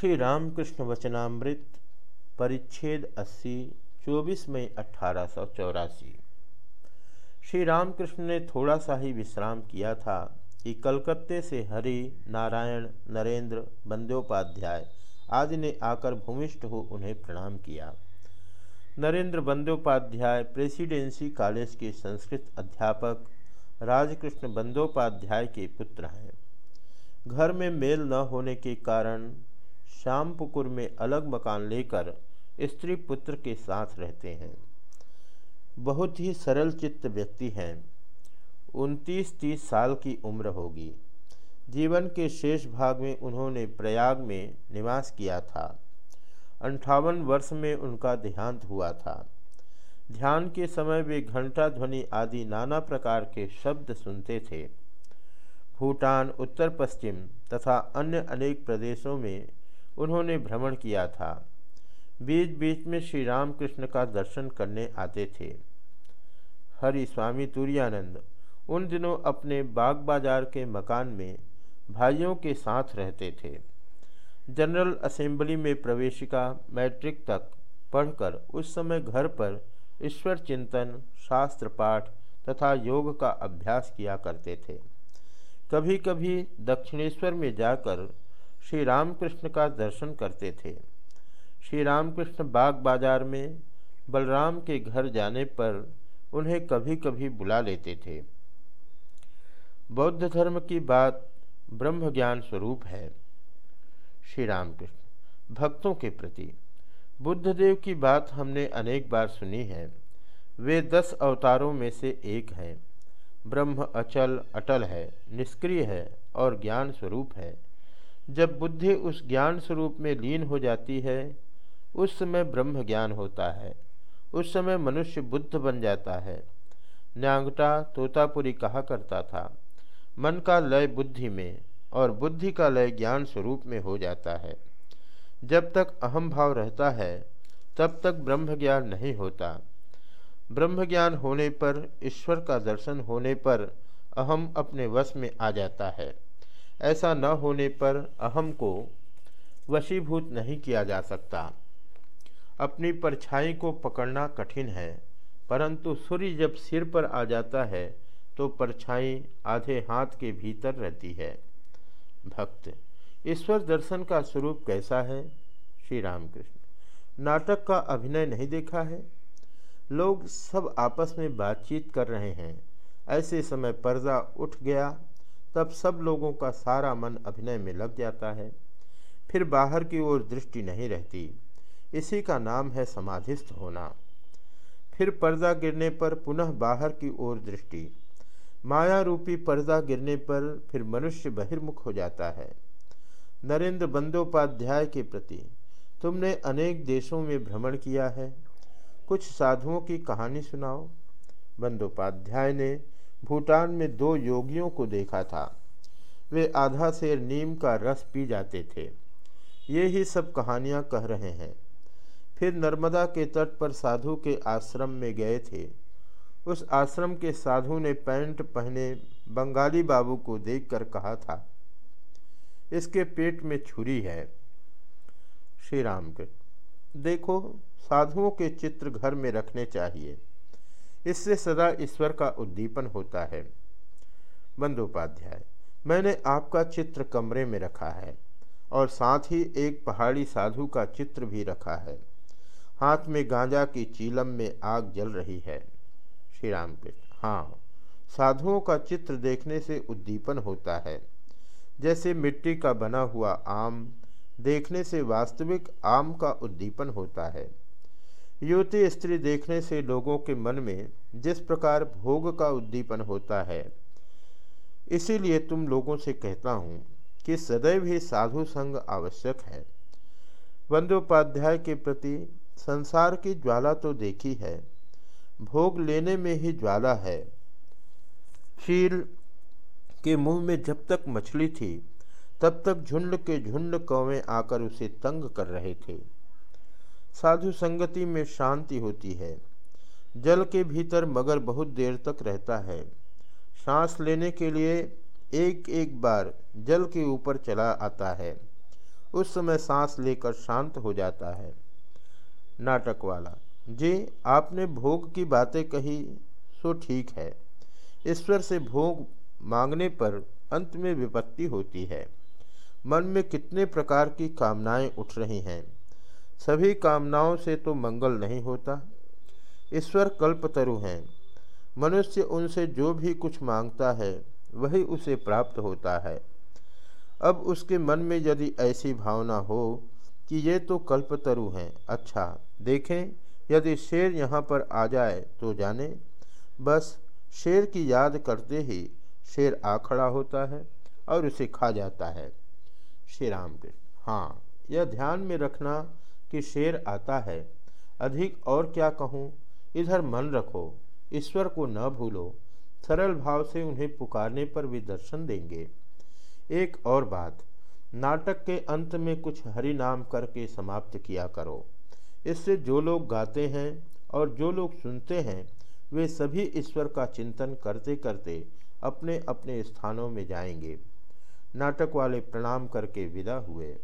श्री रामकृष्ण वचनामृत परिच्छेद 80 24 मई अठारह सौ चौरासी। श्री रामकृष्ण ने थोड़ा सा ही विश्राम किया था कि कलकत्ते से हरि, नारायण, नरेंद्र, बंदोपाध्याय आदि ने आकर भूमिष्ठ हो उन्हें प्रणाम किया। नरेंद्र बंदोपाध्याय प्रेसिडेंसी कॉलेज के संस्कृत अध्यापक, राजकृष्ण बंदोपाध्याय के पुत्र हैं। घर में मेल न होने के कारण श्यामपुकुर में अलग मकान लेकर स्त्री पुत्र के साथ रहते हैं। बहुत ही सरल चित्त व्यक्ति हैं। उनतीस तीस साल की उम्र होगी। जीवन के शेष भाग में उन्होंने प्रयाग में निवास किया था। अंठावन वर्ष में उनका देहांत हुआ था। ध्यान के समय वे घंटा ध्वनि आदि नाना प्रकार के शब्द सुनते थे। भूटान, उत्तर पश्चिम तथा अन्य अनेक प्रदेशों में उन्होंने भ्रमण किया था। बीच बीच में श्री रामकृष्ण का दर्शन करने आते थे। हरि स्वामी तुरानंद उन दिनों अपने बाग बाज़ार के मकान में भाइयों के साथ रहते थे। जनरल असेंबली में प्रवेशिका मैट्रिक तक पढ़कर उस समय घर पर ईश्वर चिंतन, शास्त्र पाठ तथा योग का अभ्यास किया करते थे। कभी कभी दक्षिणेश्वर में जाकर श्री रामकृष्ण का दर्शन करते थे। श्री रामकृष्ण बाग बाज़ार में बलराम के घर जाने पर उन्हें कभी कभी बुला लेते थे। बौद्ध धर्म की बात ब्रह्म ज्ञान स्वरूप है। श्री रामकृष्ण भक्तों के प्रति बुद्धदेव की बात हमने अनेक बार सुनी है। वे दस अवतारों में से एक हैं। ब्रह्म अचल, अटल है, निष्क्रिय है और ज्ञान स्वरूप है। जब बुद्धि उस ज्ञान स्वरूप में लीन हो जाती है, उस समय ब्रह्म ज्ञान होता है। उस समय मनुष्य बुद्ध बन जाता है। न्यांगटा तोतापुरी कहा करता था, मन का लय बुद्धि में और बुद्धि का लय ज्ञान स्वरूप में हो जाता है। जब तक अहम भाव रहता है, तब तक ब्रह्म ज्ञान नहीं होता। ब्रह्म ज्ञान होने पर, ईश्वर का दर्शन होने पर अहम अपने वश में आ जाता है। ऐसा न होने पर अहम को वशीभूत नहीं किया जा सकता। अपनी परछाई को पकड़ना कठिन है, परंतु सूर्य जब सिर पर आ जाता है तो परछाई आधे हाथ के भीतर रहती है। भक्त, ईश्वर दर्शन का स्वरूप कैसा है? श्री रामकृष्ण नाटक का अभिनय नहीं देखा है? लोग सब आपस में बातचीत कर रहे हैं, ऐसे समय पर्दा उठ गया तब सब लोगों का सारा मन अभिनय में लग जाता है। फिर बाहर की ओर दृष्टि नहीं रहती। इसी का नाम है समाधिस्थ होना। फिर पर्दा गिरने पर पुनः बाहर की ओर दृष्टि। माया रूपी पर्दा गिरने पर फिर मनुष्य बहिर्मुख हो जाता है। नरेंद्र बंदोपाध्याय के प्रति, तुमने अनेक देशों में भ्रमण किया है। कुछ साधुओं की कहानी सुनाओ। बंदोपाध्याय ने भूटान में दो योगियों को देखा था। वे आधा शेर नीम का रस पी जाते थे। ये ही सब कहानियाँ कह रहे हैं। फिर नर्मदा के तट पर साधु के आश्रम में गए थे। उस आश्रम के साधु ने पैंट पहने बंगाली बाबू को देखकर कहा था, इसके पेट में छुरी है। श्री राम के, देखो, साधुओं के चित्र घर में रखने चाहिए। इससे सदा ईश्वर का उद्दीपन होता है। बंदोपाध्याय, मैंने आपका चित्र कमरे में रखा है और साथ ही एक पहाड़ी साधु का चित्र भी रखा है। हाथ में गांजा की चीलम में आग जल रही है। श्री राम कृष्ण हाँ साधुओं का चित्र देखने से उद्दीपन होता है। जैसे मिट्टी का बना हुआ आम, देखने से वास्तविक आम का उद्दीपन होता है। युवती स्त्री देखने से लोगों के मन में जिस प्रकार भोग का उद्दीपन होता है, इसीलिए तुम लोगों से कहता हूँ कि सदैव ही साधु संग आवश्यक है। बंदोपाध्याय के प्रति संसार की ज्वाला तो देखी है, भोग लेने में ही ज्वाला है। चील के मुँह में जब तक मछली थी, तब तक झुंड के झुंड कौवें आकर उसे तंग कर रहे थे। साधु संगति में शांति होती है। जल के भीतर मगर बहुत देर तक रहता है। सांस लेने के लिए एक एक बार जल के ऊपर चला आता है। उस समय सांस लेकर शांत हो जाता है। नाटक वाला जी, आपने भोग की बातें कही, सो ठीक है। ईश्वर से भोग मांगने पर अंत में विपत्ति होती है। मन में कितने प्रकार की कामनाएँ उठ रही हैं। सभी कामनाओं से तो मंगल नहीं होता। ईश्वर कल्पतरु हैं। मनुष्य उनसे जो भी कुछ माँगता है, वही उसे प्राप्त होता है। अब उसके मन में यदि ऐसी भावना हो कि ये तो कल्पतरु हैं अच्छा देखें, यदि शेर यहाँ पर आ जाए तो जाने। बस शेर की याद करते ही शेर आ खड़ा होता है और उसे खा जाता है। श्री राम कृष्ण हाँ यह ध्यान में रखना कि शेर आता है। अधिक और क्या कहूँ? इधर मन रखो, ईश्वर को न भूलो। सरल भाव से उन्हें पुकारने पर भी दर्शन देंगे। एक और बात, नाटक के अंत में कुछ हरि नाम करके समाप्त किया करो। इससे जो लोग गाते हैं और जो लोग सुनते हैं, वे सभी ईश्वर का चिंतन करते करते अपने अपने स्थानों में जाएँगे। नाटक वाले प्रणाम करके विदा हुए।